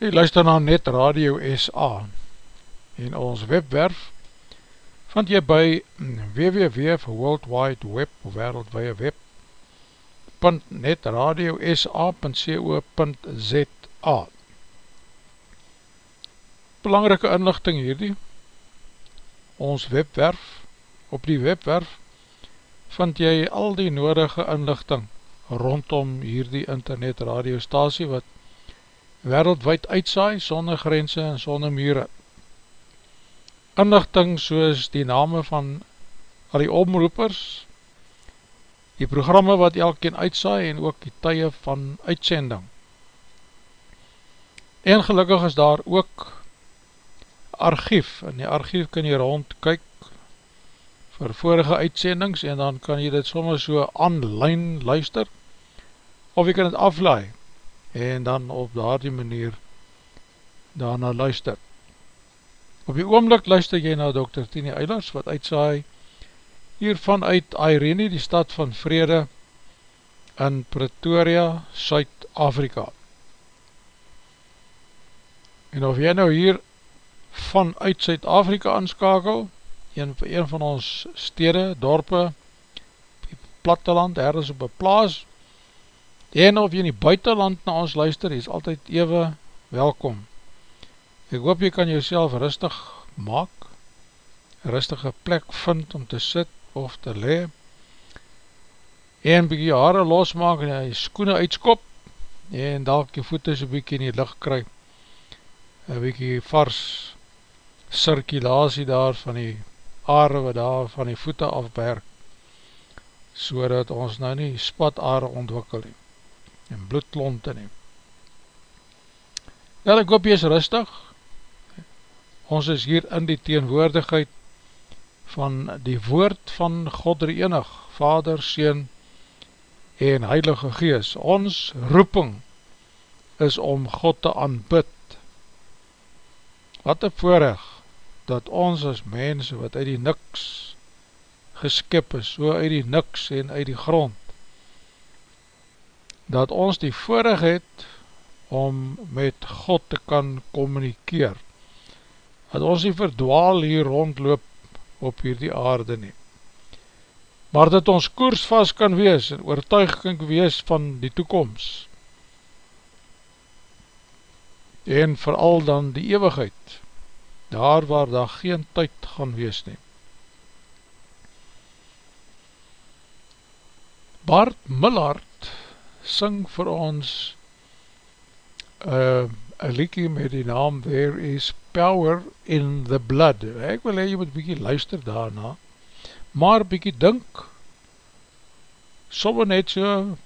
Jy luister na Net Radio SA en ons webwerf vind jy by www.worldwideweb.netradiosa.co.za Belangrike inlichting hierdie. Ons webwerf op die webwerf vind jy al die nodige inlichting rondom hierdie internet radiostasie wat wereldwijd uitsaai, sonder grense en sonder mure. Inlichting soos die name van al die omroepers, die programme wat elkeen uitsaai en ook die tye van uitsending. En gelukkig is daar ook archief, in die archief kan jy rond kyk vir vorige uitsendings en dan kan jy dit soms so online luister of jy kan het aflaai en dan op daar die manier daarna luister. Op die oomlik luister jy na Dr. Tini Eilers wat uitsaai hier vanuit Irene, die stad van Vrede in Pretoria, Suid-Afrika. En of jy nou hier vanuit Suid-Afrika aanskakel, een, een van ons stede, dorpe, platteland, ergens op een plaas, en of jy in die buitenland na ons luister, is altyd even welkom. Ek hoop jy kan jouself rustig maak, rustige plek vind om te sit, of te le en bykie haare losmaak en die skoene uitskop en dalk die voete so bykie in die licht kry een bykie vars circulatie daar van die aarde wat daar van die voete afberg so dat ons nou nie spat aarde ontwikkel nie en bloedklonte nie Wel, ek hoop jy is rustig ons is hier in die teenwoordigheid van die woord van God die enig, Vader, Seen en Heilige Gees. Ons roeping is om God te aanbid. Wat een voorrecht dat ons as mense wat uit die niks geskip is, so uit die niks en uit die grond, dat ons die voorrecht het om met God te kan communikeer. Dat ons nie verdwaal hier rondloop op hierdie aarde nie. Maar dat ons koers vast kan wees en oortuig kan wees van die toekomst. En vooral dan die eeuwigheid, daar waar daar geen tyd gaan wees nie. Bart Millard syng vir ons uh, een liekie met die naam There is Power in the Blood. Ek wil hee, jy moet bykie luister daarna, maar bykie dink, somme net so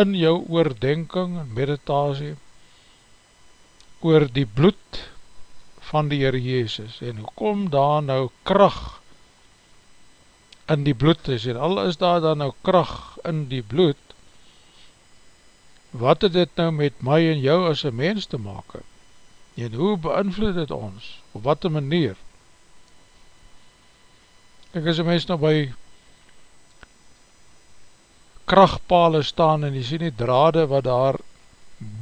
in jou oordenking en meditasie, oor die bloed van die Heer Jezus, en kom daar nou kracht in die bloed? Is, en al is daar dan nou kracht in die bloed, wat het dit nou met my en jou as een mens te maak? En hoe beïnvloed het ons? Op wat een manier? Ek as een mens nou by krachtpale staan en jy sien die drade wat daar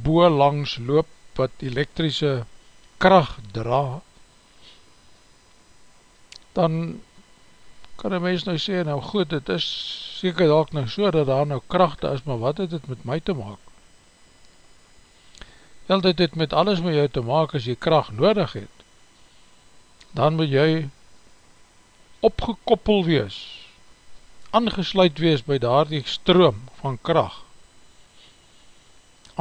boe langs loop wat elektrische kracht dra dan kan een mens nou sê nou goed, het is seker ook nou so dat daar nou krachte is, maar wat het het met my te maak? Wel dit het met alles met jou te maak as jy kracht nodig het, dan moet jy opgekoppel wees, aangesluit wees by daar die stroom van kracht.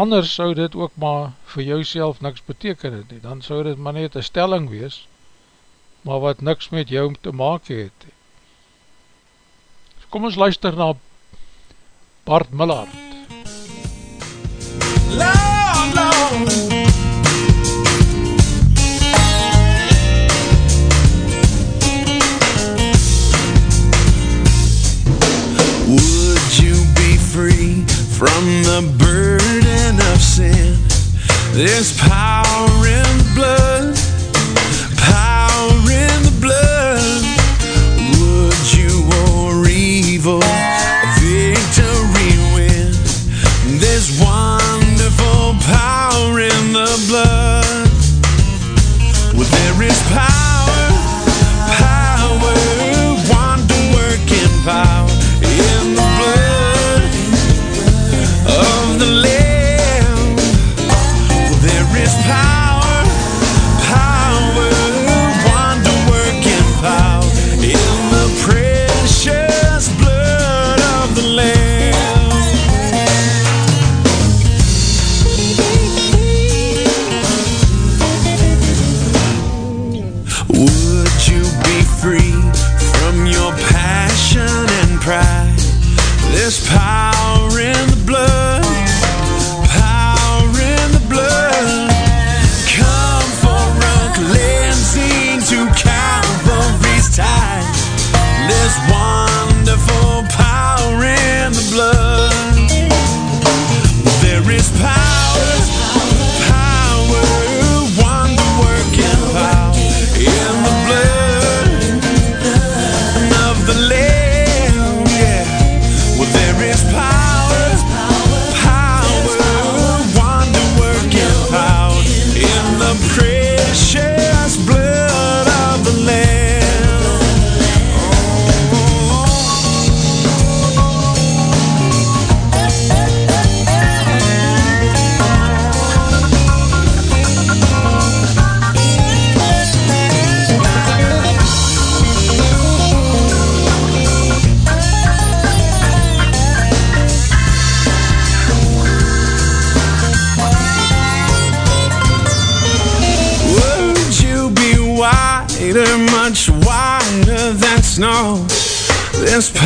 Anders sou dit ook maar vir jou self niks beteken het nie, dan sou dit maar net een stelling wees, maar wat niks met jou te maak het. So kom ons luister na Bart Millard. Love! There's power in the burden of sin? This power and blood,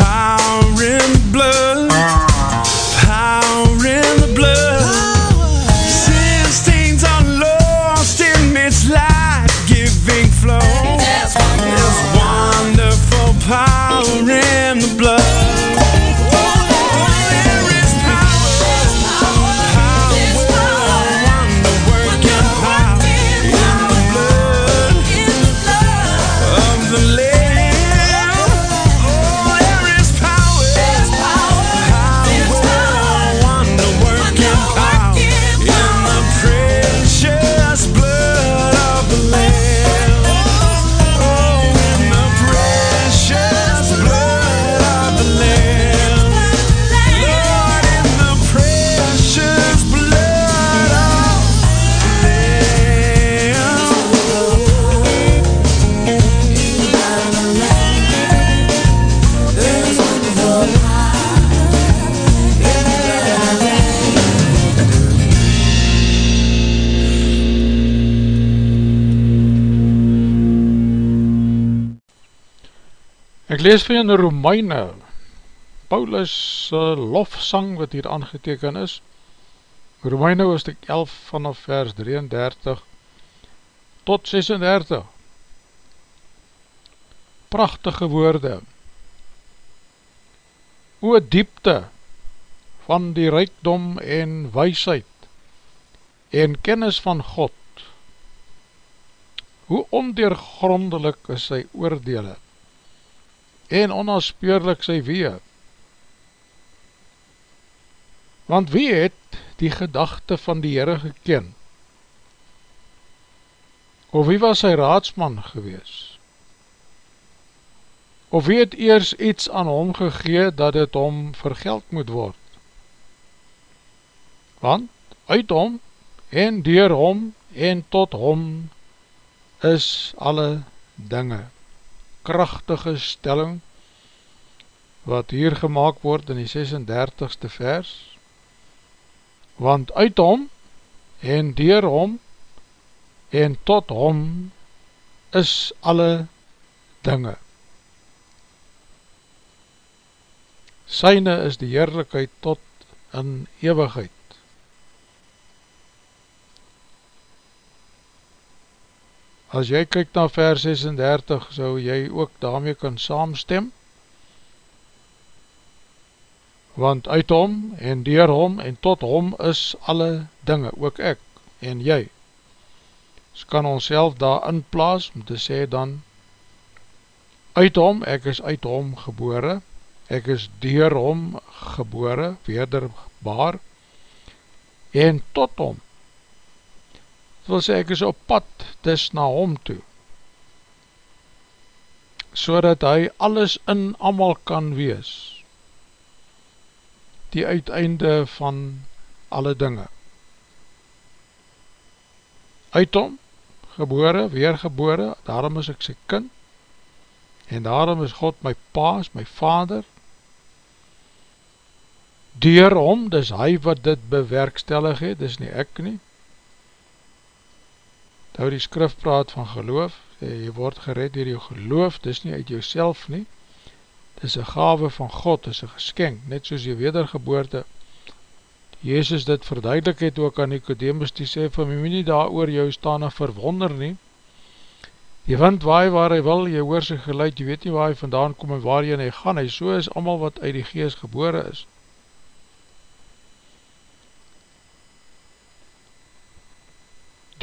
there's power in the blood, lees vir in Romeine, Paulus uh, lofsang wat hier aangeteken is, Romeine hoofdstuk 11 vanaf vers 33 tot 36, prachtige woorde, o diepte van die rijkdom en weisheid en kennis van God, hoe ondeurgrondelik is sy oordele, en onaspeurlik sy wee. Want wie het die gedachte van die Heere geken? Of wie was sy raadsman gewees? Of wie het eers iets aan hom gegee dat het hom vergeld moet word? Want uit hom en dier hom en tot hom is alle dinge krachtige stelling wat hier gemaakt word in die 36ste vers. Want uit hom en dier hom en tot hom is alle dinge. Syne is die heerlijkheid tot in eeuwigheid As jy kyk na vers 36, so jy ook daarmee kan saamstem, want uit hom en dier hom en tot hom is alle dinge, ook ek en jy. So kan ons self daar inplaas om te sê dan, uit hom, ek is uit hom gebore, ek is dier hom gebore, wederbaar, en tot hom, Dit wil sê ek is op pad dis na hom toe so dat hy alles in amal kan wees die uiteinde van alle dinge. Uit hom gebore, weergebore daarom is ek sy kind en daarom is God my paas, my vader. Dier hom, dis hy wat dit bewerkstellig het, dis nie ek nie Nou die skrif praat van geloof, jy word gered door jou geloof, dis nie uit jouself nie, dis een gave van God, dis een geskenk, net soos jy wedergeboorte, Jezus dit verduidelik het ook aan Nicodemus, die sê van my nie daar oor jou staan en verwonder nie, die wind waai waar hy wil, jy hoor sy geluid, jy weet nie waar hy vandaan kom en waar hy en hy gaan, hy so is allemaal wat uit die geest gebore is,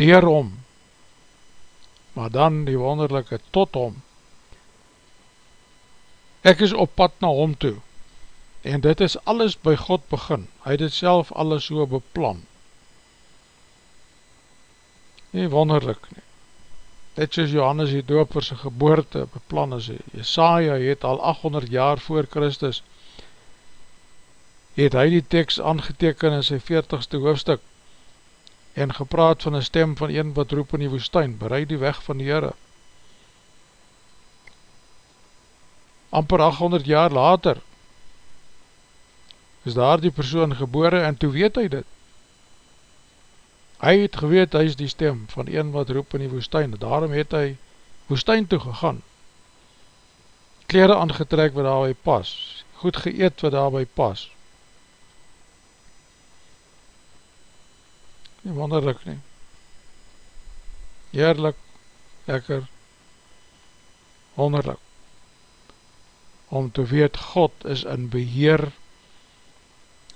Deerom, maar dan die wonderlijke tot hom. Ek is op pad na hom toe, en dit is alles by God begin, hy het self alles so beplan. Nie wonderlik nie. Dit soos Johannes die doper sy geboorte beplan is, Jesaja het al 800 jaar voor Christus, het hy die tekst aangeteken in sy 40ste hoofdstuk, en gepraat van een stem van een wat roep in die woestijn, bereid die weg van die Heere. Amper 800 jaar later is daar die persoon gebore en toe weet hy dit. Hy het geweet, hy is die stem van een wat roep in die woestijn, daarom het hy woestijn toe gegaan. kleren aangetrek wat daarby pas, goed geëet wat daarby pas. Nie wonderlik nie. Heerlik, lekker, wonderlik. Om te weet God is in beheer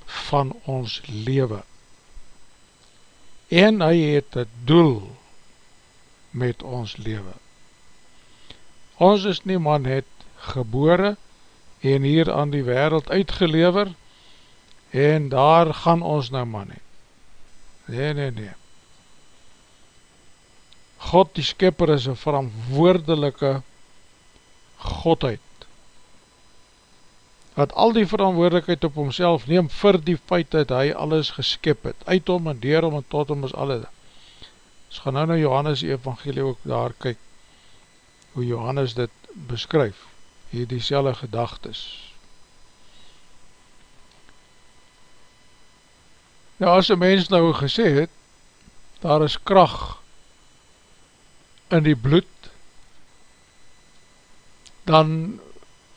van ons leven. En hy het het doel met ons leven. Ons is nie man het gebore en hier aan die wereld uitgelever en daar gaan ons nou man het. Nee, nee, nee. God die skipper is een verantwoordelike Godheid wat al die verantwoordelikheid op homself neem vir die feit dat hy alles geskip het, uit hom en dier hom en tot hom is alles. Ons gaan nou na Johannes evangelie ook daar kyk, hoe Johannes dit beskryf, hier die selle gedagtes. Nou as een mens nou gesê het, daar is kracht in die bloed, dan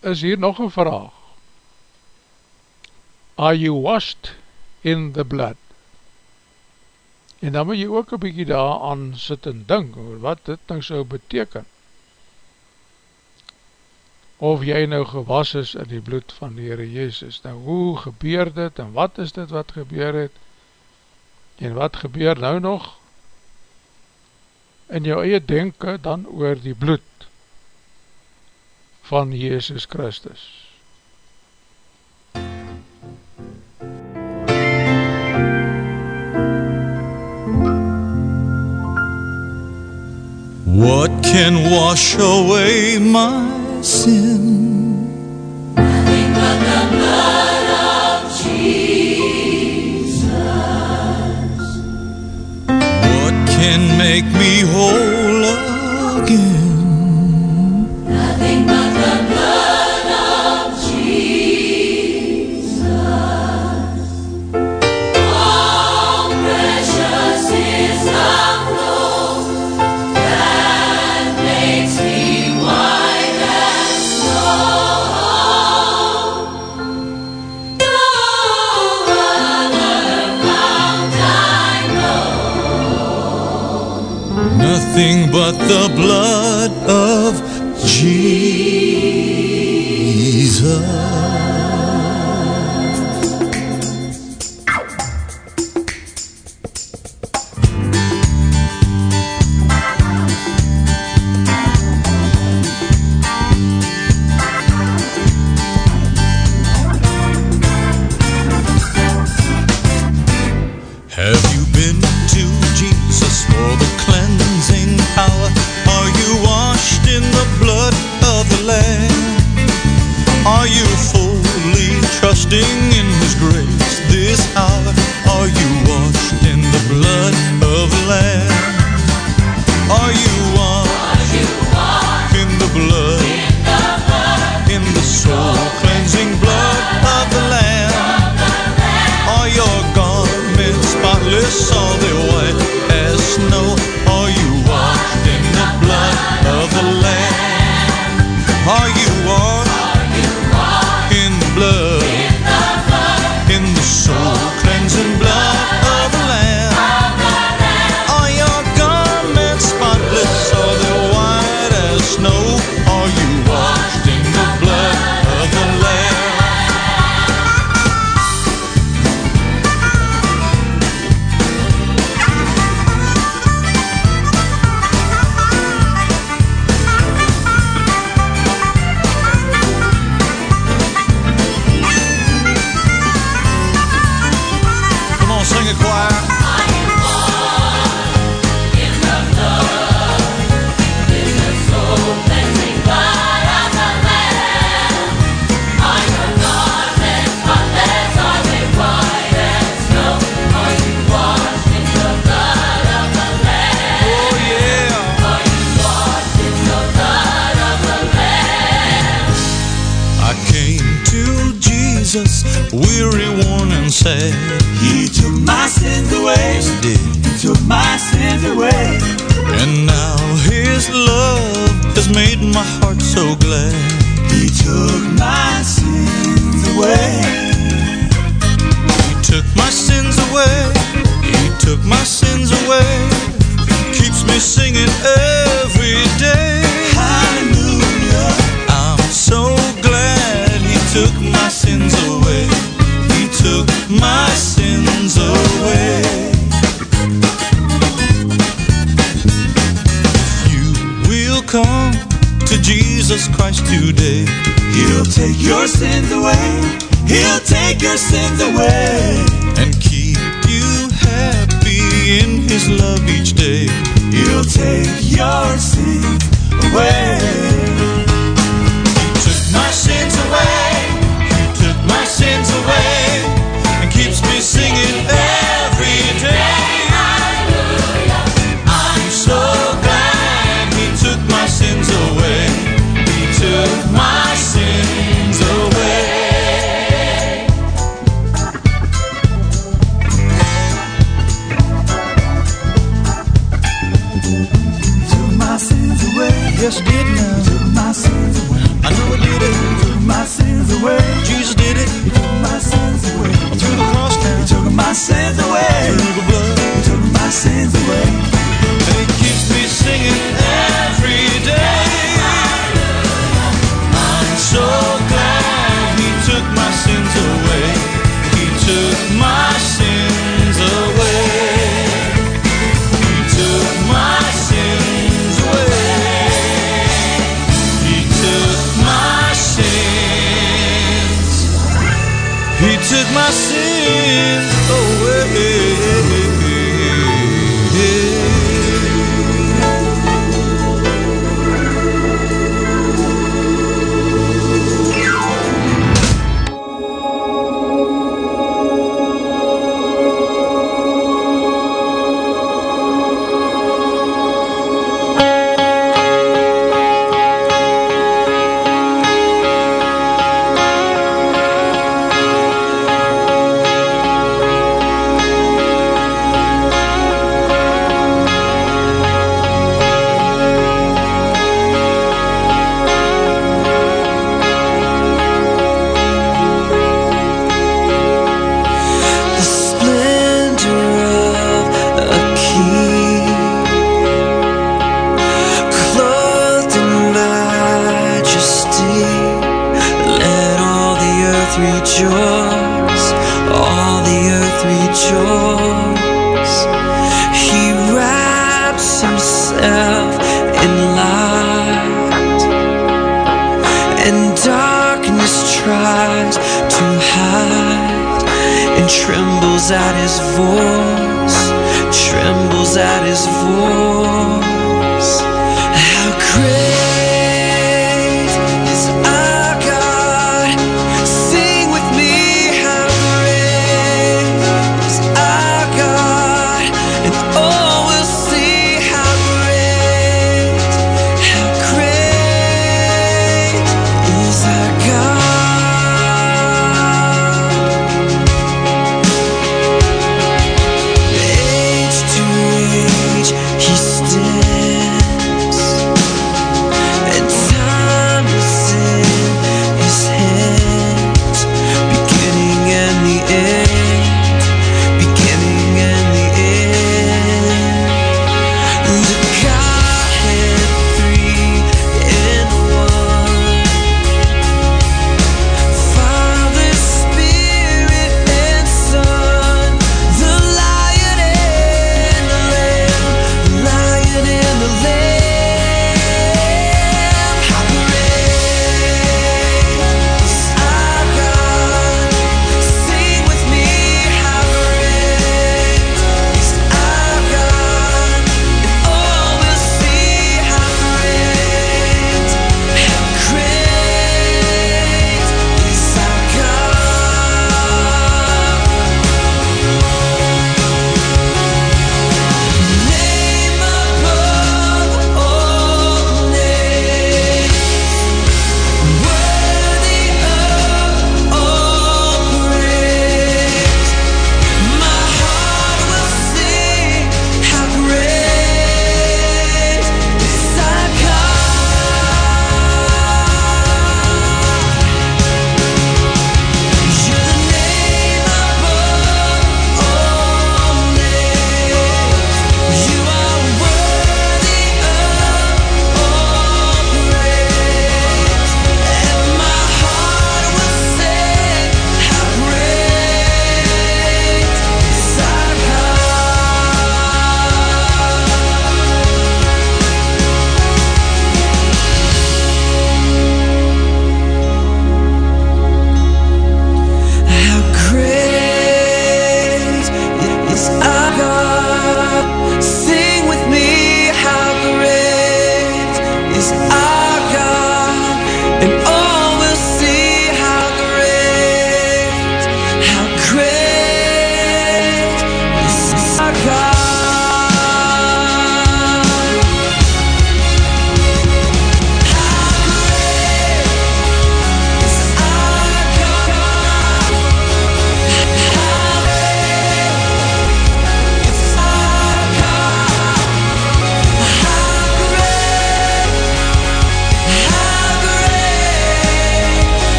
is hier nog een vraag. Are you washed in the blood? En dan moet jy ook een bykie daar aan sit en dink, wat dit nou so beteken. Of jy nou gewas is in die bloed van die Heere Jezus. Nou hoe gebeur dit en wat is dit wat gebeur het? En wat gebeur nou nog? In jou eie denken dan oor die bloed van Jezus Christus. What can wash away my sin? Nothing but the blood make me whole again? But the blood of Jesus. come to Jesus Christ today. He'll take your sins away. He'll take your sins away. And keep you happy in His love each day. He'll take your sins away. my sins away. Took my sins away. And keeps me singing.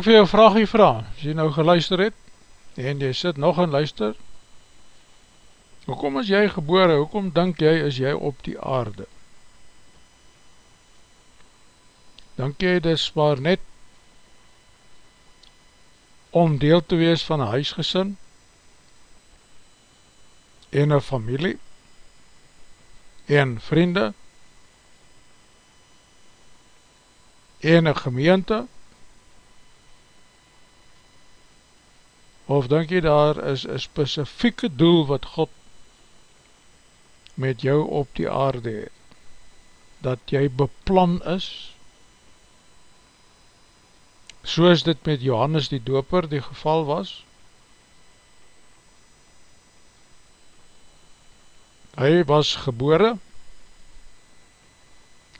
Ek vir jou vraagie vraag, as jy nou geluister het, en jy sit nog en luister, hoekom is jy gebore, hoekom denk jy is jy op die aarde? Denk jy dis maar net om deel te wees van een huisgesin en een familie en vriende en een gemeente of denk jy daar is een specifieke doel wat God met jou op die aarde het? Dat jy beplan is? Soos dit met Johannes die doper die geval was? Hy was gebore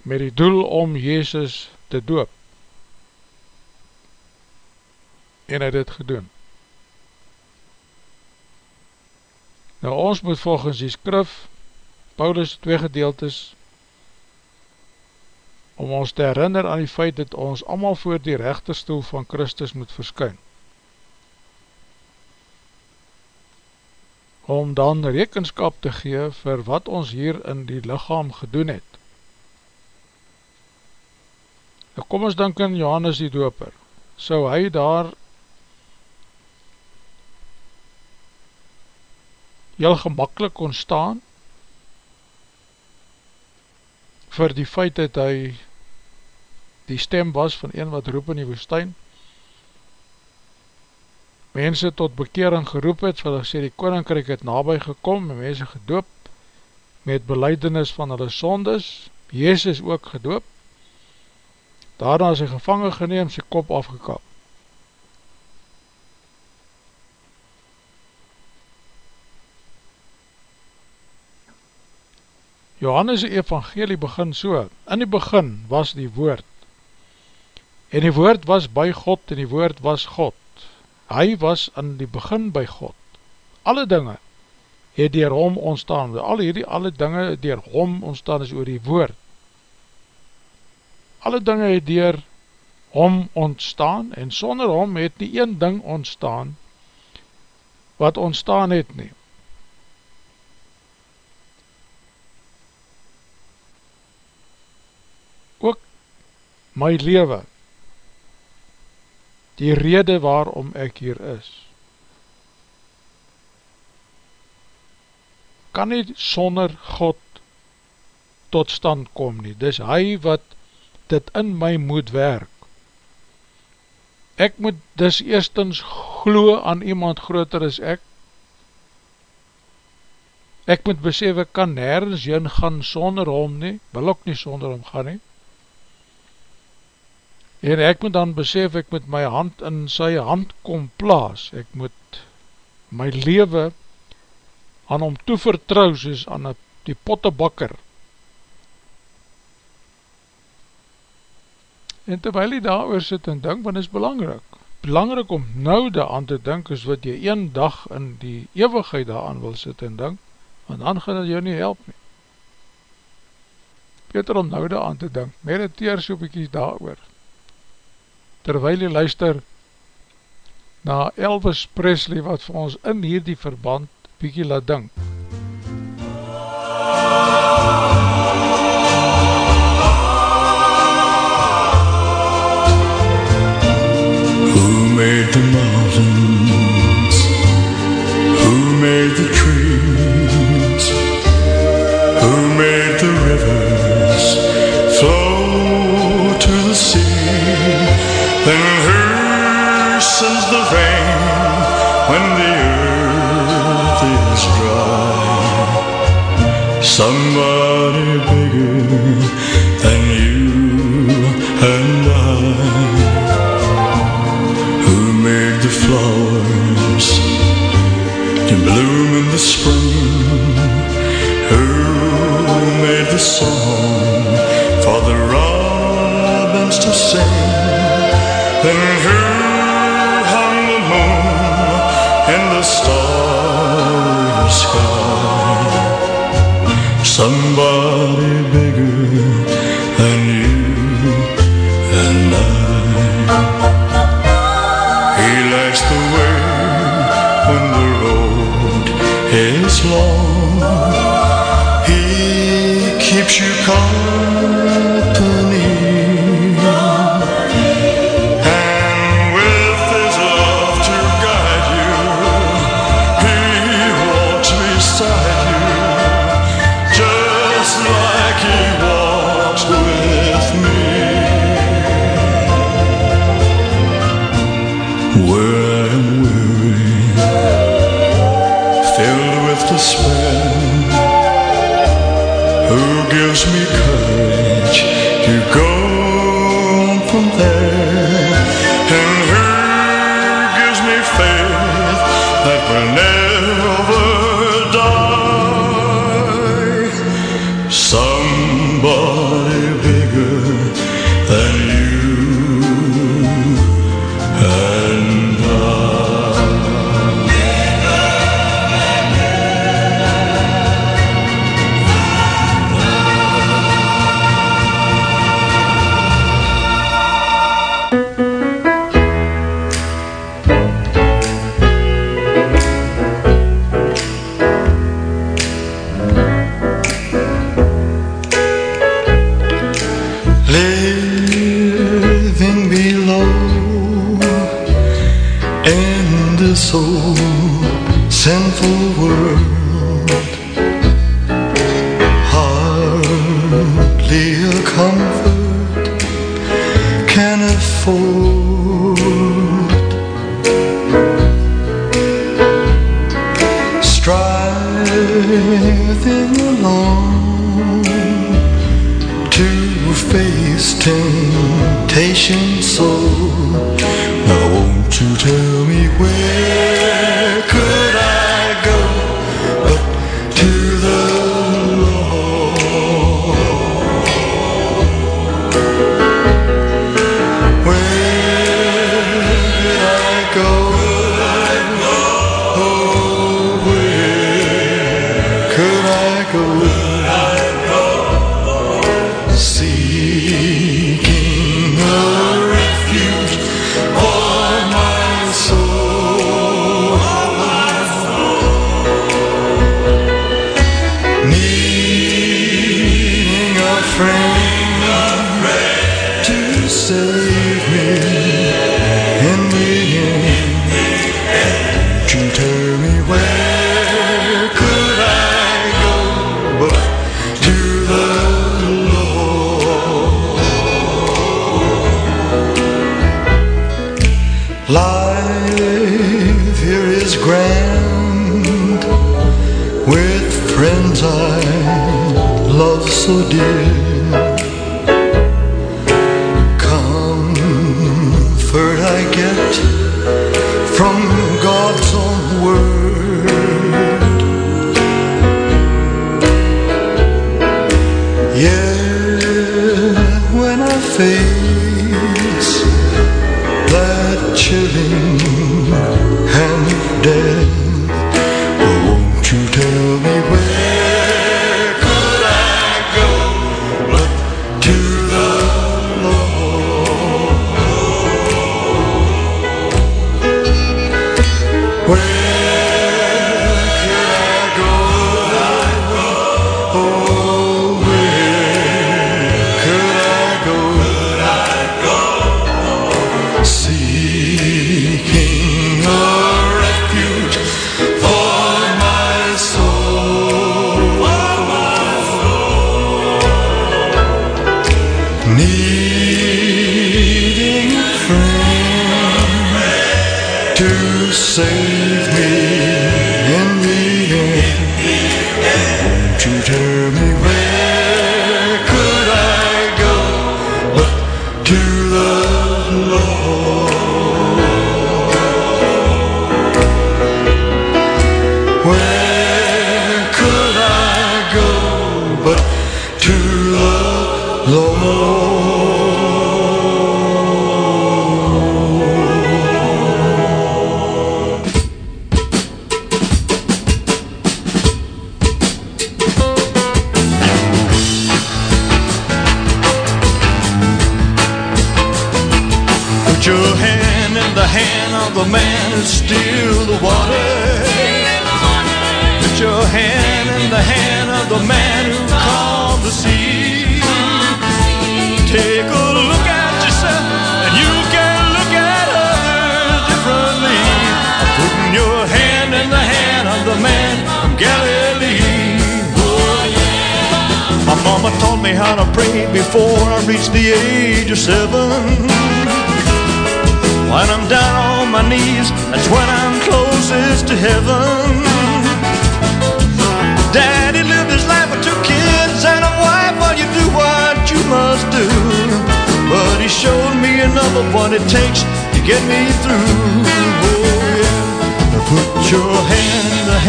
met die doel om Jezus te doop. En hy dit gedoen nou ons moet volgens die skrif Paulus twee gedeeltes om ons te herinner aan die feit dat ons allemaal voor die rechterstoel van Christus moet verskyn. Om dan rekenskap te gee vir wat ons hier in die lichaam gedoen het. Nou kom ons denk in Johannes die doper. So hy daar heel gemakkelijk ontstaan vir die feit dat hy die stem was van een wat roep in die woestijn, mense tot bekering geroep het, vir sê die koninkryk het nabij gekom, en mense gedoop, met beleidenis van hulle sondes, Jezus ook gedoop, daarna is hy gevangen geneem, sy kop afgekap. Johannes' evangelie begin so, in die begin was die woord, En die woord was by God en die woord was God. Hy was in die begin by God. Alle dinge het dier hom ontstaan. Al hierdie alle dinge het dier hom ontstaan is oor die woord. Alle dinge het dier hom ontstaan en sonder hom het die een ding ontstaan wat ontstaan het nie. Ook my leven die rede waarom ek hier is. Kan nie sonder God tot stand kom nie, dis hy wat dit in my moet werk. Ek moet dis eerstens glo aan iemand groter as ek, ek moet besef ek kan nergens jyn gaan sonder hom nie, wil ook nie sonder hom gaan nie, En ek moet dan besef, ek moet my hand in sy hand kom plaas, ek moet my leven aan hom toevertrouw, soos aan die pottebakker. En terwijl jy daar oor sit en denk, want is belangrijk, belangrijk om nou daar aan te denk, is wat jy een dag in die eeuwigheid daar aan wil sit en denk, want dan gaan het jou nie help nie. Beter om nou daar aan te denk, mediteer so bykie daar oor terwijl jy luister na Elvis Presley wat vir ons in hierdie verband bykie laat dink. spend who gives me courage to go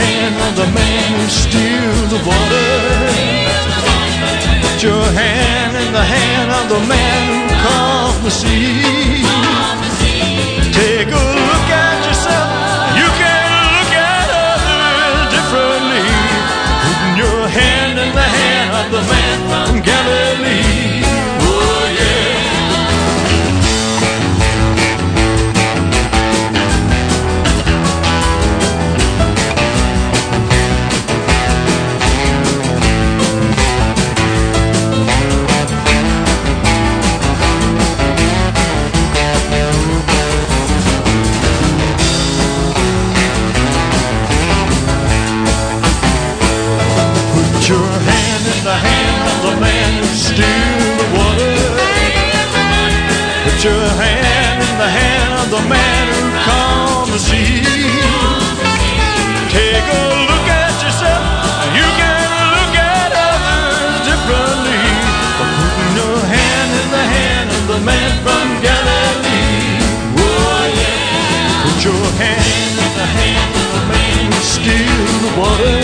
hand of the man who steals the water. Put your hand in the hand of the man who calms the sea. Water.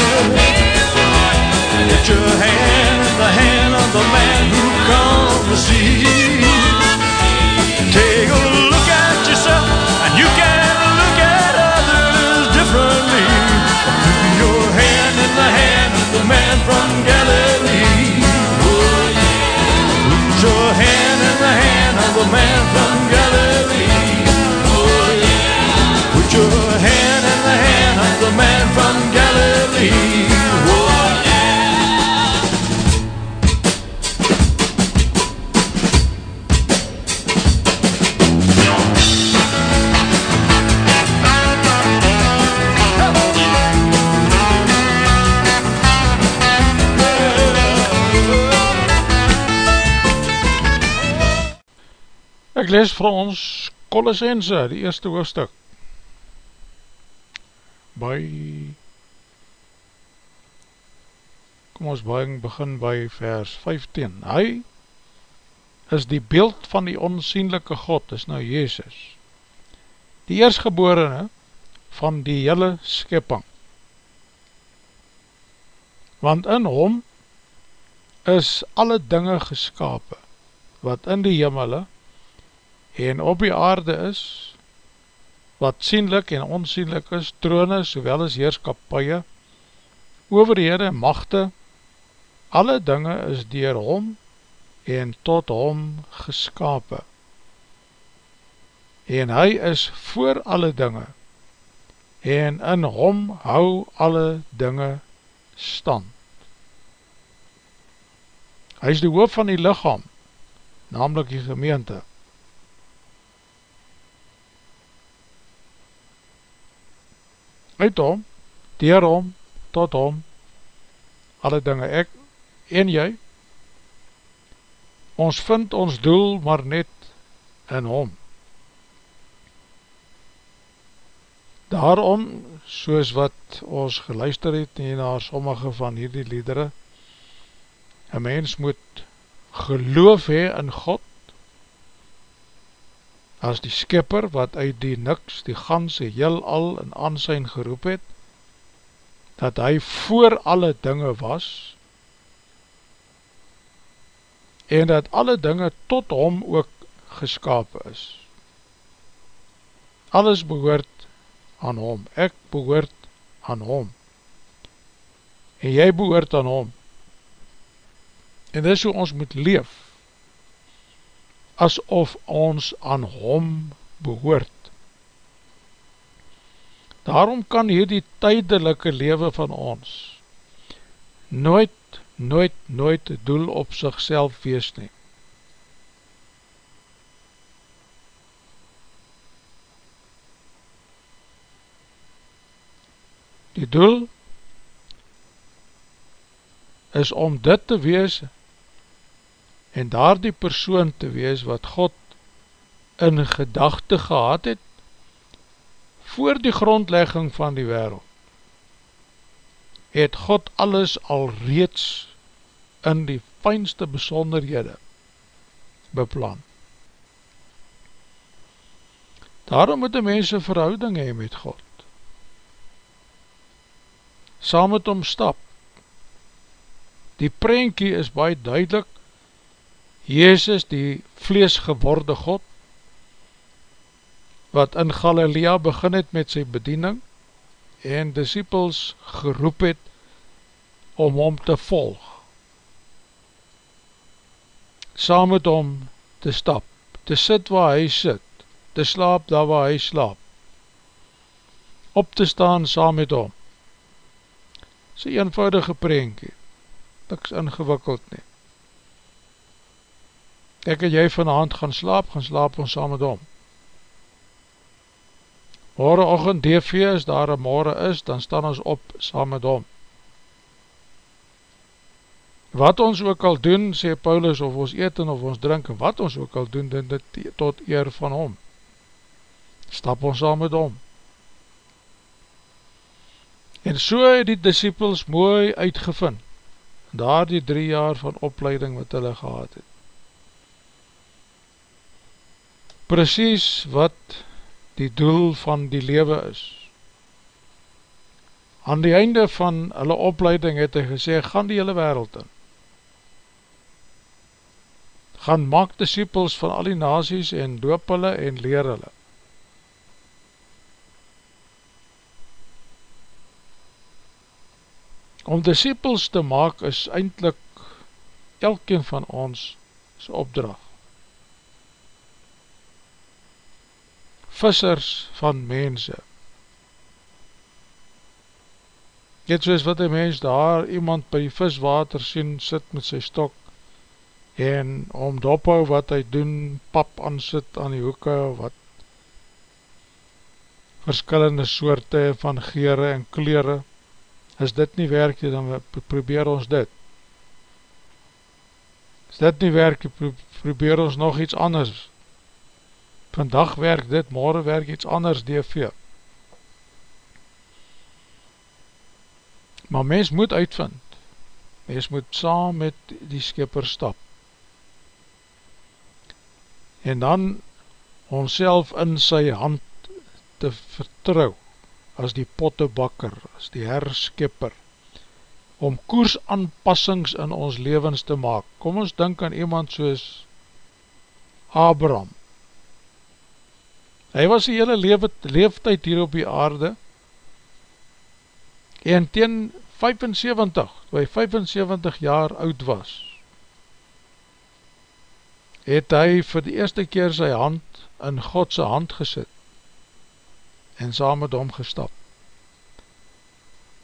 Put your hand in the hand of the man lees vir ons Colossense, die eerste hoofdstuk. By Kom ons begin by vers 15. Hy is die beeld van die onsienlijke God, is nou Jezus. Die eerstgeborene van die hele skepping. Want in hom is alle dinge geskapen, wat in die jimmele en op die aarde is, wat sienlik en onsienlik is, trone, sowel as heerskapie, overhede, machte, alle dinge is dier hom en tot hom geskapen. En hy is voor alle dinge, en in hom hou alle dinge stand. Hy is die hoof van die lichaam, namelijk die gemeente. Uit hom, dier hom, tot hom, alle dinge, ek en jy, ons vind ons doel maar net in hom. Daarom, soos wat ons geluister het nie na sommige van hierdie liedere, een mens moet geloof hee in God, as die skipper wat uit die niks, die ganse heel al in aansijn geroep het, dat hy voor alle dinge was, en dat alle dinge tot hom ook geskapen is. Alles behoort aan hom, ek behoort aan hom, en jy behoort aan hom, en dis hoe ons moet leef, asof ons aan hom behoort. Daarom kan hierdie tydelike lewe van ons nooit, nooit, nooit doel op sigself wees nie. Die doel is om dit te wees en daar die persoon te wees wat God in gedachte gehad het voor die grondlegging van die wereld het God alles al reeds in die fijnste besonderhede beplan. Daarom moet die mense verhouding hee met God. Saam met hom stap. Die prentjie is baie duidelik. Jezus, die vleesgeworde God, wat in Galilea begin het met sy bediening en disciples geroep het om hom te volg. Saam met hom te stap, te sit waar hy sit, te slaap daar waar hy slaap, op te staan saam met hom. Sy eenvoudige preenkie, niks ingewikkeld nie. Ek en jy vanavond gaan slaap, gaan slaap ons saam met hom. Morgen ochend DV is daar een morgen is, dan staan ons op saam met hom. Wat ons ook al doen, sê Paulus, of ons eten of ons drinken, wat ons ook al doen, doen dit tot eer van hom stap ons saam met hom. En so het die disciples mooi uitgevind, daar die drie jaar van opleiding wat hulle gehad het. Precies wat die doel van die lewe is. Aan die einde van hulle opleiding het hy gesê, gaan die hele wereld in. Gaan maak disciples van al die nazies en doop hulle en leer hulle. Om disciples te maak is eindelijk elkeen van ons sy opdracht. Vissers van mense. Net soos wat die mens daar iemand by die viswater sien, sit met sy stok en om dophou wat hy doen, pap aan sit aan die hoeke, wat verskillende soorte van geure en kleure, as dit nie werk nie, dan probeer ons dit. As dit nie werk nie, probeer ons nog iets anders. Vandag werk dit, morgen werk iets anders, DV. Maar mens moet uitvind, mens moet saam met die skipper stap. En dan ons in sy hand te vertrouw as die pottebakker, as die herskipper, om koersaanpassings in ons levens te maak. Kom ons denk aan iemand soos Abraham. Hy was die hele leeftijd hier op die aarde, en teen 75, toe hy 75 jaar oud was, het hy vir die eerste keer sy hand in Godse hand gesit, en saam met hom gestap.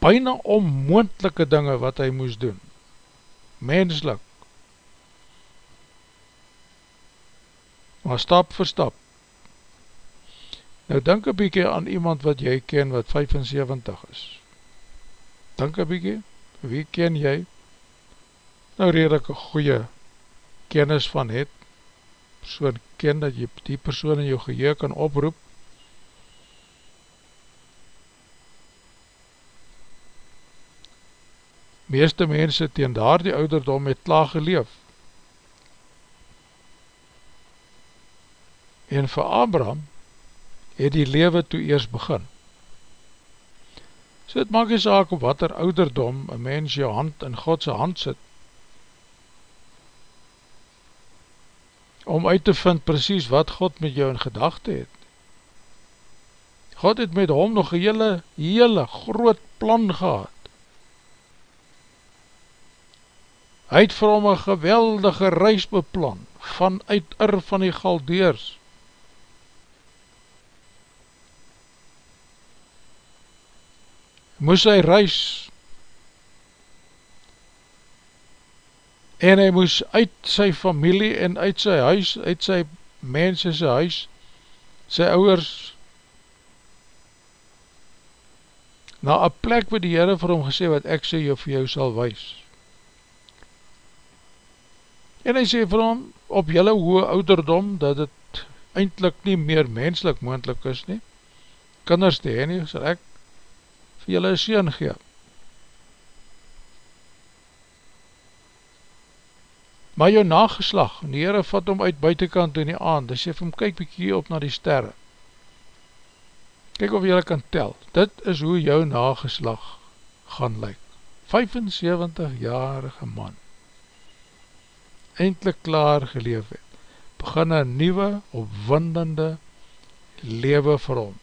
Bijna onmoendelike dinge wat hy moes doen. Menslik. Maar stap vir stap. Nou denk een bykie aan iemand wat jy ken wat 75 is. Denk een bykie, wie ken jy? Nou redelijk een goeie kennis van het, persoon ken dat jy die persoon in jou geheer kan oproep, meeste mense teen daar die ouderdom het klaar geleef. En vir Abraham het die lewe toe eers begin. So het maak jy saak op wat er ouderdom een mens jou hand in Godse hand sit, om uit te vind precies wat God met jou in gedachte het. God het met hom nog een hele, hele groot plan gehad. Hy het vir hom een geweldige reis beplan vanuit Ur van die Galdeers. Moes hy reis en hy moes uit sy familie en uit sy huis, uit sy mense sy huis, sy ouwers, na een plek waar die Heere vir hom gesê wat ek sê jou vir jou sal wees. En hy sê vir hom, op jylle hoë ouderdom, dat het eindelijk nie meer menslik moendlik is nie, kinders te heen nie, sal ek vir jylle een sien gee. maar jou nageslag, en die Heere vat hom uit buitenkant in die aand, en sê vir hom, kyk bykie op na die sterre, kyk of jy kan tel, dit is hoe jou nageslag gaan lyk, 75-jarige man, eindelijk klaar geleef het, begin een nieuwe, opwindende lewe vir hom,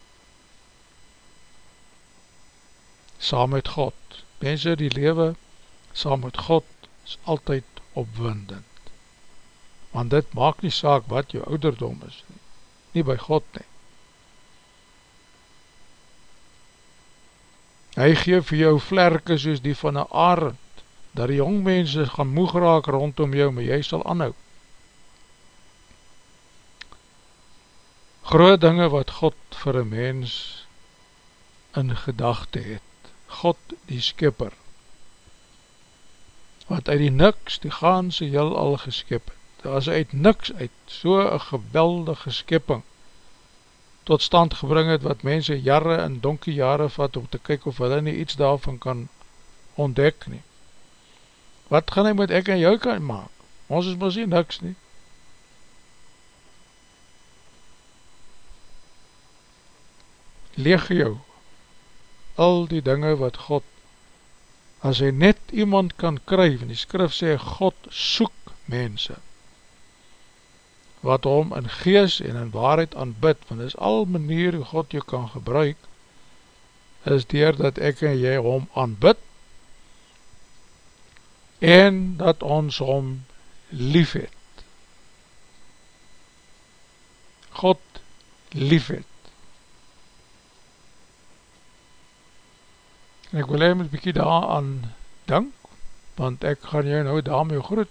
saam met God, mense die lewe saam met God is altyd opwindend. Want dit maak nie saak wat jou ouderdom is, nie, nie by God nie. Hy geef vir jou vlerke soos die van een arend, dat die jongmense gaan moeg raak rondom jou, maar jy sal anhou. Groot dinge wat God vir een mens in gedachte het, God die skipper, wat uit die niks die gaanse heel al geskip het. As uit niks uit so een geweldige skipping tot stand gebring het wat mense jare en donkie jare vat om te kyk of hulle nie iets daarvan kan ontdek nie. Wat gaan hy met ek en jou kan maak? Ons is maar sê niks nie. Leeg jou al die dinge wat God as hy net iemand kan kry, en die skrif sê, God soek mense, wat hom in gees en in waarheid aanbid, want is al manier hoe God jou kan gebruik, is dier dat ek en jy hom aanbid, en dat ons hom lief het. God lief het. En ek wil hy met bykie daar aan dank, want ek gaan jou nou daarmee groet,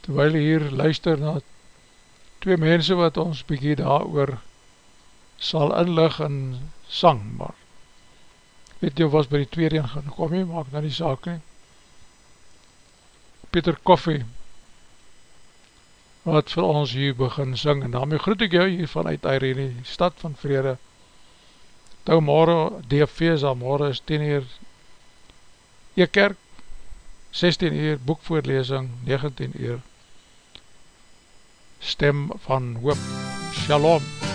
terwijl hier luister na twee mense wat ons bykie daar oor sal inlig en sang, maar weet jy was by die tweede en gaan, kom jy, maak na die saak nie. Peter Koffie, wat vir ons hier begin sing, en daarmee groet ek jou hier vanuit Irene, stad van vrede, Nou morgen, DFV is al morgen is 10 uur. Ekerk, 16 uur boekvoorlesing, 19 uur. Stem van Hoop, Shalom